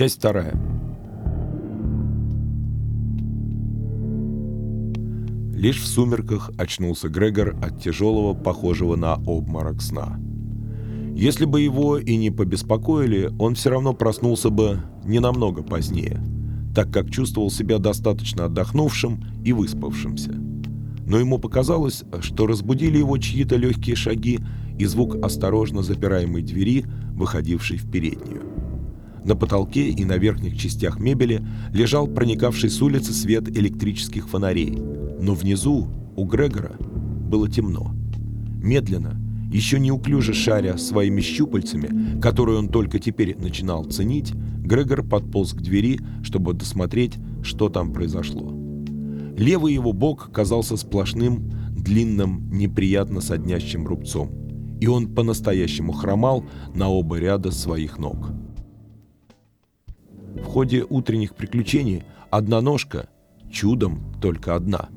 Часть вторая. Лишь в сумерках очнулся Грегор от тяжелого, похожего на обморок сна. Если бы его и не побеспокоили, он все равно проснулся бы не намного позднее, так как чувствовал себя достаточно отдохнувшим и выспавшимся. Но ему показалось, что разбудили его чьи-то легкие шаги и звук осторожно запираемой двери, выходившей в переднюю. На потолке и на верхних частях мебели лежал проникавший с улицы свет электрических фонарей, но внизу, у Грегора, было темно. Медленно, еще неуклюже шаря своими щупальцами, которые он только теперь начинал ценить, Грегор подполз к двери, чтобы досмотреть, что там произошло. Левый его бок казался сплошным, длинным, неприятно соднящим рубцом, и он по-настоящему хромал на оба ряда своих ног. Ходе утренних приключений одна ножка, чудом только одна,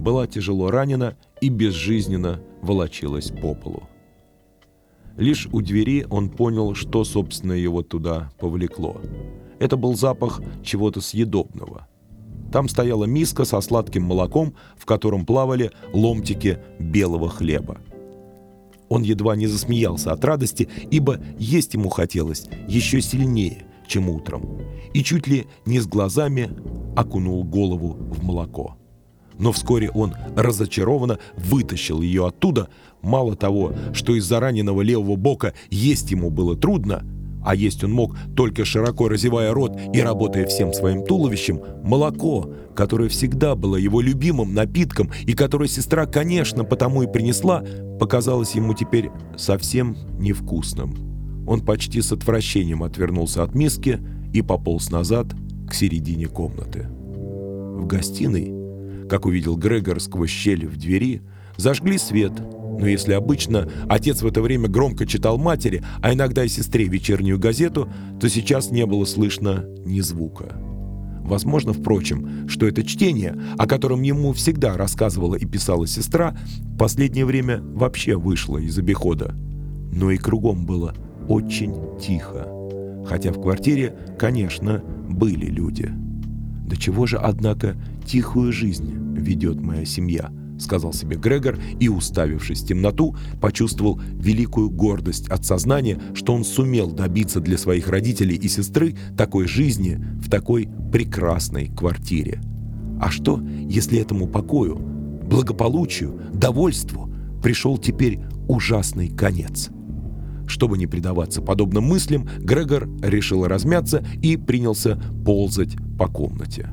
была тяжело ранена и безжизненно волочилась по полу. Лишь у двери он понял, что, собственно, его туда повлекло. Это был запах чего-то съедобного. Там стояла миска со сладким молоком, в котором плавали ломтики белого хлеба. Он едва не засмеялся от радости, ибо есть ему хотелось еще сильнее, чем утром, и чуть ли не с глазами окунул голову в молоко. Но вскоре он разочарованно вытащил ее оттуда. Мало того, что из-за раненого левого бока есть ему было трудно, а есть он мог, только широко разевая рот и работая всем своим туловищем, молоко, которое всегда было его любимым напитком и которое сестра, конечно, потому и принесла, показалось ему теперь совсем невкусным. Он почти с отвращением отвернулся от миски и пополз назад к середине комнаты. В гостиной, как увидел Грегор сквозь щель в двери, зажгли свет, но если обычно отец в это время громко читал матери, а иногда и сестре вечернюю газету, то сейчас не было слышно ни звука. Возможно, впрочем, что это чтение, о котором ему всегда рассказывала и писала сестра, в последнее время вообще вышло из обихода. Но и кругом было очень тихо. Хотя в квартире, конечно, были люди. «Да чего же, однако, тихую жизнь ведет моя семья?» — сказал себе Грегор и, уставившись в темноту, почувствовал великую гордость от сознания, что он сумел добиться для своих родителей и сестры такой жизни в такой прекрасной квартире. А что, если этому покою, благополучию, довольству пришел теперь ужасный конец? Чтобы не предаваться подобным мыслям, Грегор решил размяться и принялся ползать по комнате.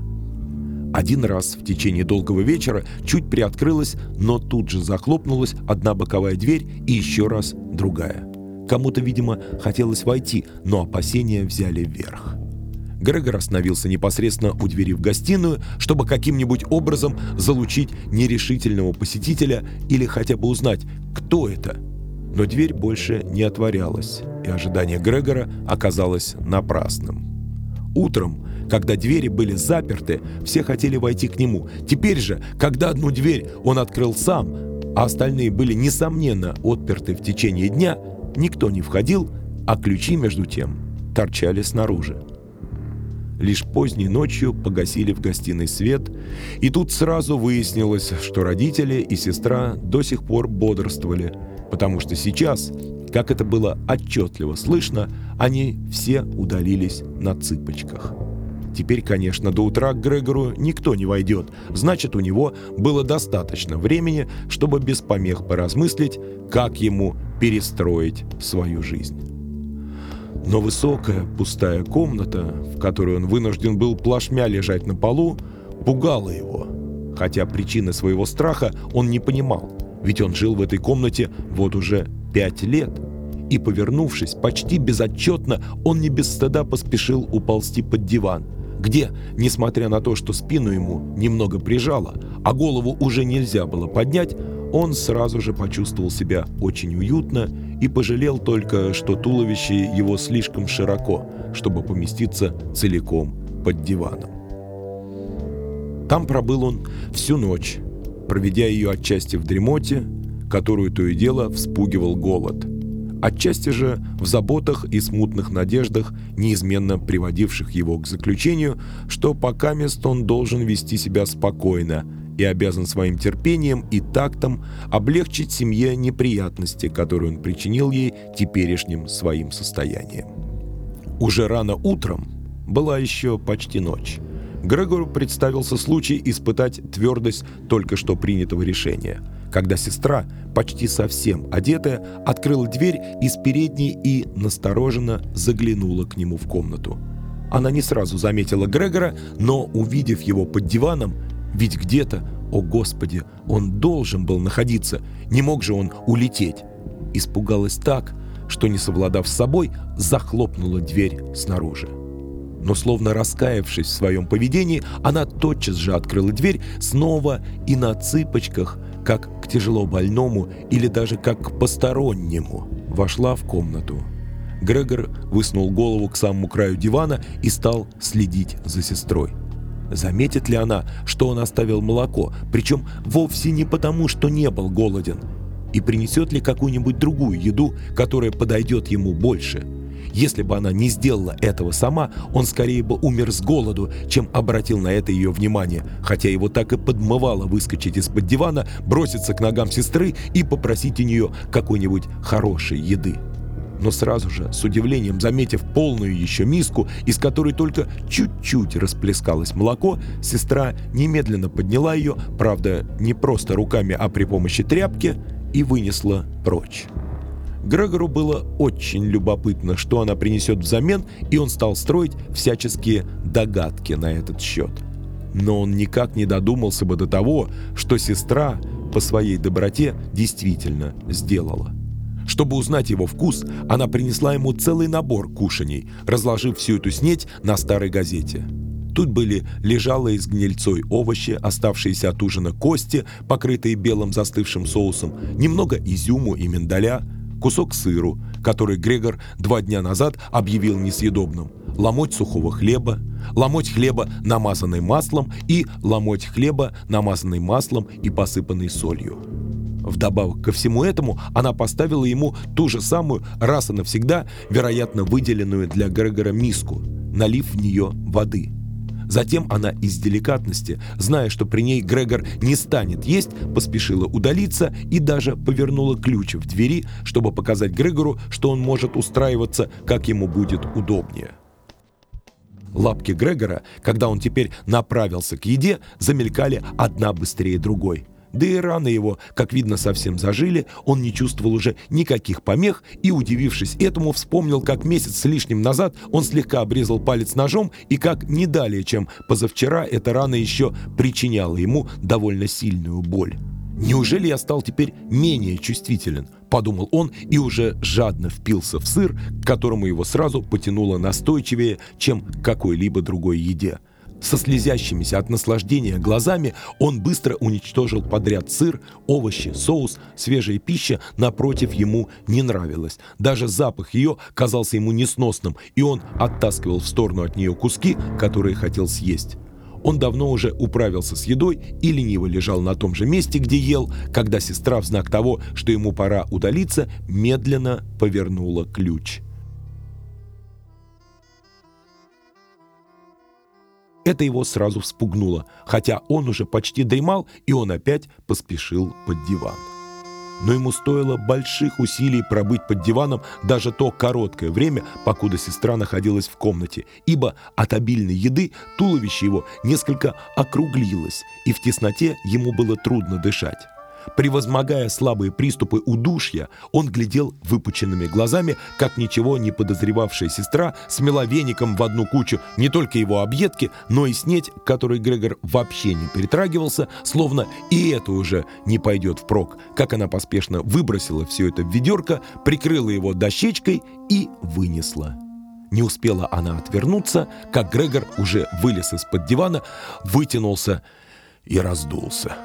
Один раз в течение долгого вечера чуть приоткрылась, но тут же захлопнулась одна боковая дверь и еще раз другая. Кому-то, видимо, хотелось войти, но опасения взяли вверх. Грегор остановился непосредственно у двери в гостиную, чтобы каким-нибудь образом залучить нерешительного посетителя или хотя бы узнать, кто это – но дверь больше не отворялась, и ожидание Грегора оказалось напрасным. Утром, когда двери были заперты, все хотели войти к нему. Теперь же, когда одну дверь он открыл сам, а остальные были, несомненно, отперты в течение дня, никто не входил, а ключи, между тем, торчали снаружи. Лишь поздней ночью погасили в гостиной свет, и тут сразу выяснилось, что родители и сестра до сих пор бодрствовали – потому что сейчас, как это было отчетливо слышно, они все удалились на цыпочках. Теперь, конечно, до утра к Грегору никто не войдет, значит, у него было достаточно времени, чтобы без помех поразмыслить, как ему перестроить свою жизнь. Но высокая пустая комната, в которой он вынужден был плашмя лежать на полу, пугала его, хотя причины своего страха он не понимал. Ведь он жил в этой комнате вот уже пять лет. И, повернувшись почти безотчетно, он не без стыда поспешил уползти под диван, где, несмотря на то, что спину ему немного прижало, а голову уже нельзя было поднять, он сразу же почувствовал себя очень уютно и пожалел только, что туловище его слишком широко, чтобы поместиться целиком под диваном. Там пробыл он всю ночь, проведя ее отчасти в дремоте, которую то и дело вспугивал голод, отчасти же в заботах и смутных надеждах, неизменно приводивших его к заключению, что пока мест он должен вести себя спокойно и обязан своим терпением и тактом облегчить семье неприятности, которые он причинил ей теперешним своим состоянием. Уже рано утром, была еще почти ночь, Грегору представился случай испытать твердость только что принятого решения, когда сестра, почти совсем одетая, открыла дверь из передней и настороженно заглянула к нему в комнату. Она не сразу заметила Грегора, но, увидев его под диваном, ведь где-то, о господи, он должен был находиться, не мог же он улететь, испугалась так, что, не совладав с собой, захлопнула дверь снаружи но словно раскаявшись в своем поведении, она тотчас же открыла дверь снова и на цыпочках, как к тяжело больному или даже как к постороннему, вошла в комнату. Грегор высунул голову к самому краю дивана и стал следить за сестрой. Заметит ли она, что он оставил молоко, причем вовсе не потому, что не был голоден, и принесет ли какую-нибудь другую еду, которая подойдет ему больше – если бы она не сделала этого сама, он скорее бы умер с голоду, чем обратил на это ее внимание, хотя его так и подмывало выскочить из-под дивана, броситься к ногам сестры и попросить у нее какой-нибудь хорошей еды. Но сразу же, с удивлением заметив полную еще миску, из которой только чуть-чуть расплескалось молоко, сестра немедленно подняла ее, правда, не просто руками, а при помощи тряпки, и вынесла прочь. Грегору было очень любопытно, что она принесет взамен, и он стал строить всяческие догадки на этот счет. Но он никак не додумался бы до того, что сестра по своей доброте действительно сделала. Чтобы узнать его вкус, она принесла ему целый набор кушаний, разложив всю эту снеть на старой газете. Тут были лежалые с гнильцой овощи, оставшиеся от ужина кости, покрытые белым застывшим соусом, немного изюму и миндаля, кусок сыру, который Грегор два дня назад объявил несъедобным, ломоть сухого хлеба, ломоть хлеба, намазанный маслом, и ломоть хлеба, намазанный маслом и посыпанный солью. Вдобавок ко всему этому она поставила ему ту же самую раз и навсегда, вероятно, выделенную для Грегора миску, налив в нее воды – Затем она из деликатности, зная, что при ней Грегор не станет есть, поспешила удалиться и даже повернула ключ в двери, чтобы показать Грегору, что он может устраиваться, как ему будет удобнее. Лапки Грегора, когда он теперь направился к еде, замелькали одна быстрее другой – да и раны его, как видно, совсем зажили, он не чувствовал уже никаких помех и, удивившись этому, вспомнил, как месяц с лишним назад он слегка обрезал палец ножом и как не далее, чем позавчера, эта рана еще причиняла ему довольно сильную боль. «Неужели я стал теперь менее чувствителен?» – подумал он и уже жадно впился в сыр, к которому его сразу потянуло настойчивее, чем к какой-либо другой еде – со слезящимися от наслаждения глазами он быстро уничтожил подряд сыр, овощи, соус, свежая пища, напротив, ему не нравилась. Даже запах ее казался ему несносным, и он оттаскивал в сторону от нее куски, которые хотел съесть. Он давно уже управился с едой и лениво лежал на том же месте, где ел, когда сестра в знак того, что ему пора удалиться, медленно повернула ключ. Это его сразу вспугнуло, хотя он уже почти дремал, и он опять поспешил под диван. Но ему стоило больших усилий пробыть под диваном даже то короткое время, покуда сестра находилась в комнате, ибо от обильной еды туловище его несколько округлилось, и в тесноте ему было трудно дышать. Превозмогая слабые приступы удушья, он глядел выпученными глазами, как ничего не подозревавшая сестра смела веником в одну кучу не только его объедки, но и снеть, которой Грегор вообще не перетрагивался, словно и это уже не пойдет впрок, как она поспешно выбросила все это в ведерко, прикрыла его дощечкой и вынесла. Не успела она отвернуться, как Грегор уже вылез из-под дивана, вытянулся и раздулся.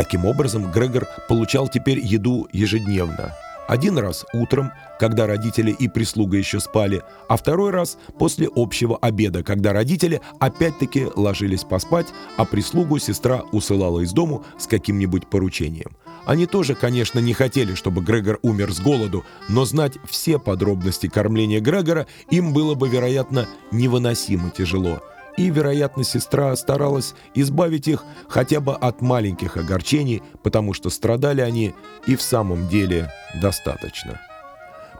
Таким образом, Грегор получал теперь еду ежедневно, Один раз утром, когда родители и прислуга еще спали, а второй раз после общего обеда, когда родители опять-таки ложились поспать, а прислугу сестра усылала из дому с каким-нибудь поручением. Они тоже, конечно, не хотели, чтобы Грегор умер с голоду, но знать все подробности кормления Грегора им было бы, вероятно, невыносимо тяжело – и, вероятно, сестра старалась избавить их хотя бы от маленьких огорчений, потому что страдали они и в самом деле достаточно.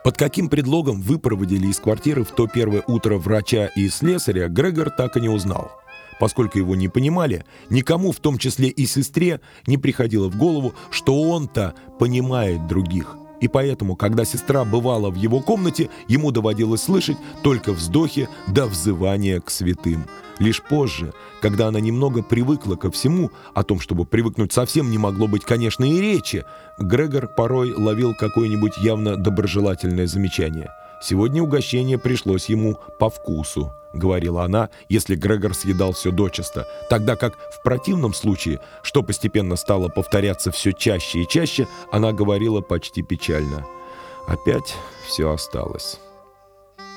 Под каким предлогом выпроводили из квартиры в то первое утро врача и слесаря, Грегор так и не узнал. Поскольку его не понимали, никому, в том числе и сестре, не приходило в голову, что он-то понимает других – и поэтому, когда сестра бывала в его комнате, ему доводилось слышать только вздохи да взывания к святым. Лишь позже, когда она немного привыкла ко всему, о том, чтобы привыкнуть совсем не могло быть, конечно, и речи, Грегор порой ловил какое-нибудь явно доброжелательное замечание. Сегодня угощение пришлось ему по вкусу. — говорила она, если Грегор съедал все дочисто, тогда как в противном случае, что постепенно стало повторяться все чаще и чаще, она говорила почти печально. Опять все осталось.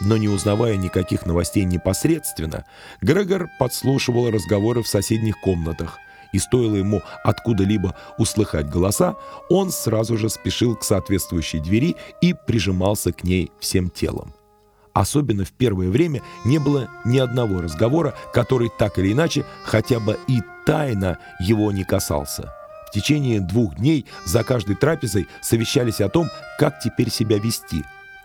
Но не узнавая никаких новостей непосредственно, Грегор подслушивал разговоры в соседних комнатах, и стоило ему откуда-либо услыхать голоса, он сразу же спешил к соответствующей двери и прижимался к ней всем телом. Особенно в первое время не было ни одного разговора, который так или иначе хотя бы и тайно его не касался. В течение двух дней за каждой трапезой совещались о том, как теперь себя вести.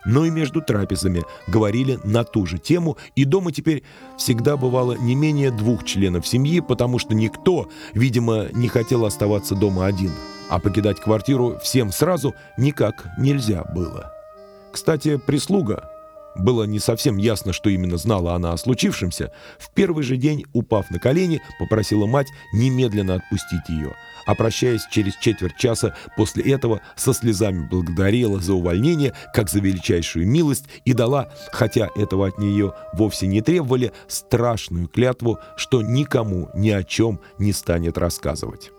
Но и между трапезами говорили на ту же тему, и дома теперь всегда бывало не менее двух членов семьи, потому что никто, видимо, не хотел оставаться дома один, а покидать квартиру всем сразу никак нельзя было. Кстати, прислуга было не совсем ясно, что именно знала она о случившемся, в первый же день, упав на колени, попросила мать немедленно отпустить ее, а прощаясь через четверть часа после этого, со слезами благодарила за увольнение, как за величайшую милость, и дала, хотя этого от нее вовсе не требовали, страшную клятву, что никому ни о чем не станет рассказывать.